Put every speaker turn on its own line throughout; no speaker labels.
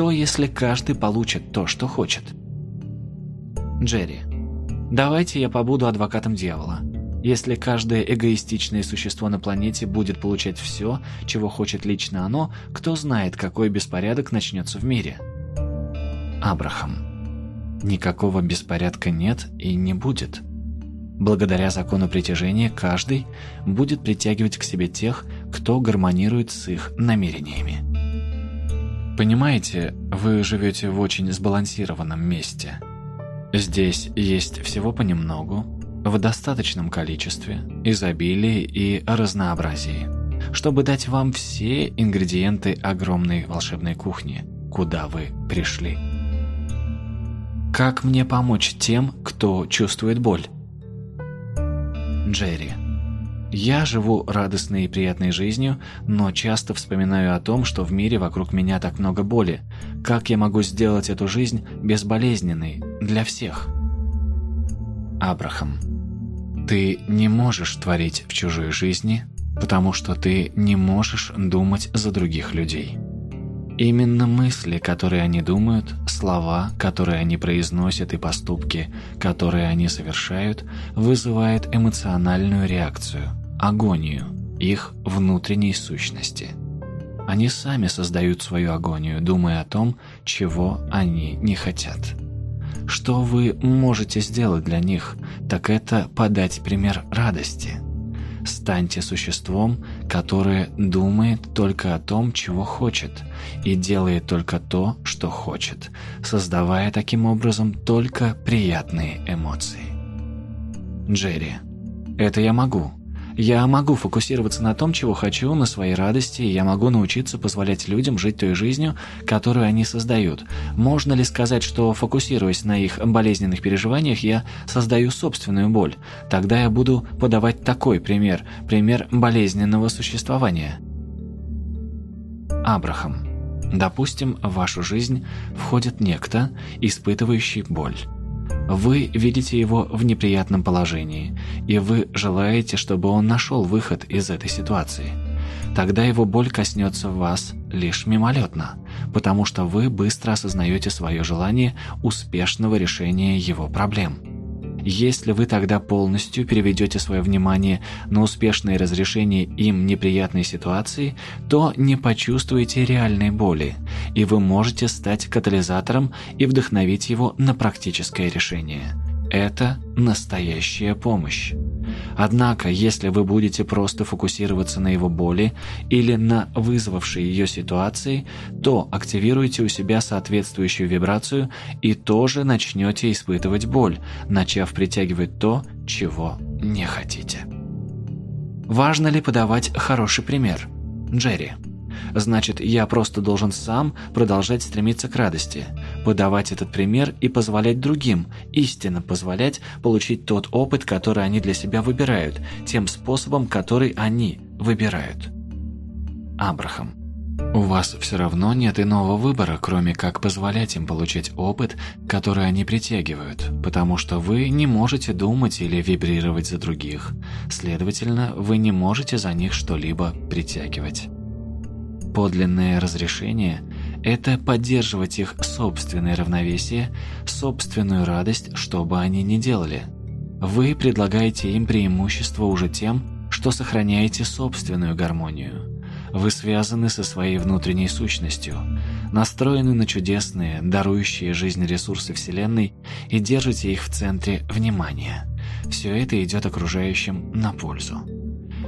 Что, если каждый получит то, что хочет? Джерри. Давайте я побуду адвокатом дьявола. Если каждое эгоистичное существо на планете будет получать все, чего хочет лично оно, кто знает, какой беспорядок начнется в мире? Абрахам. Никакого беспорядка нет и не будет. Благодаря закону притяжения каждый будет притягивать к себе тех, кто гармонирует с их намерениями. Понимаете, вы живете в очень сбалансированном месте. Здесь есть всего понемногу, в достаточном количестве, изобилии и разнообразии, чтобы дать вам все ингредиенты огромной волшебной кухни, куда вы пришли. Как мне помочь тем, кто чувствует боль? Джерри. Я живу радостной и приятной жизнью, но часто вспоминаю о том, что в мире вокруг меня так много боли. Как я могу сделать эту жизнь безболезненной для всех? Абрахам. Ты не можешь творить в чужой жизни, потому что ты не можешь думать за других людей. Именно мысли, которые они думают, слова, которые они произносят и поступки, которые они совершают, вызывают эмоциональную реакцию, агонию их внутренней сущности. Они сами создают свою агонию, думая о том, чего они не хотят. Что вы можете сделать для них, так это подать пример радости – Станьте существом, которое думает только о том, чего хочет, и делает только то, что хочет, создавая таким образом только приятные эмоции. Джерри. Это я могу. Я могу фокусироваться на том, чего хочу, на своей радости, и я могу научиться позволять людям жить той жизнью, которую они создают. Можно ли сказать, что, фокусируясь на их болезненных переживаниях, я создаю собственную боль? Тогда я буду подавать такой пример, пример болезненного существования. Абрахам. Допустим, в вашу жизнь входит некто, испытывающий боль. Вы видите его в неприятном положении, и вы желаете, чтобы он нашел выход из этой ситуации. Тогда его боль коснется вас лишь мимолетно, потому что вы быстро осознаете свое желание успешного решения его проблем. Если вы тогда полностью переведете свое внимание на успешное разрешение им неприятной ситуации, то не почувствуете реальной боли, и вы можете стать катализатором и вдохновить его на практическое решение. Это настоящая помощь. Однако, если вы будете просто фокусироваться на его боли или на вызвавшей ее ситуации, то активируете у себя соответствующую вибрацию и тоже начнете испытывать боль, начав притягивать то, чего не хотите. Важно ли подавать хороший пример? Джерри. Значит, я просто должен сам продолжать стремиться к радости, подавать этот пример и позволять другим, истинно позволять получить тот опыт, который они для себя выбирают, тем способом, который они выбирают. Абрахам. У вас все равно нет иного выбора, кроме как позволять им получать опыт, который они притягивают, потому что вы не можете думать или вибрировать за других. Следовательно, вы не можете за них что-либо притягивать. Подлинное разрешение – это поддерживать их собственное равновесие, собственную радость, что бы они ни делали. Вы предлагаете им преимущество уже тем, что сохраняете собственную гармонию. Вы связаны со своей внутренней сущностью, настроены на чудесные, дарующие жизнь ресурсы Вселенной и держите их в центре внимания. Все это идет окружающим на пользу.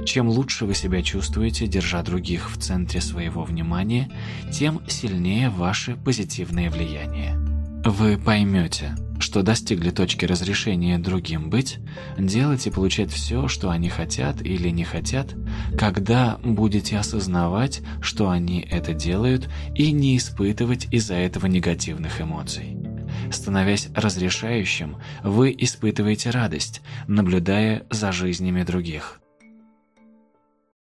Чем лучше вы себя чувствуете, держа других в центре своего внимания, тем сильнее ваше позитивное влияние. Вы поймете, что достигли точки разрешения другим быть, делать и получать все, что они хотят или не хотят, когда будете осознавать, что они это делают, и не испытывать из-за этого негативных эмоций. Становясь разрешающим, вы испытываете радость, наблюдая за жизнями других.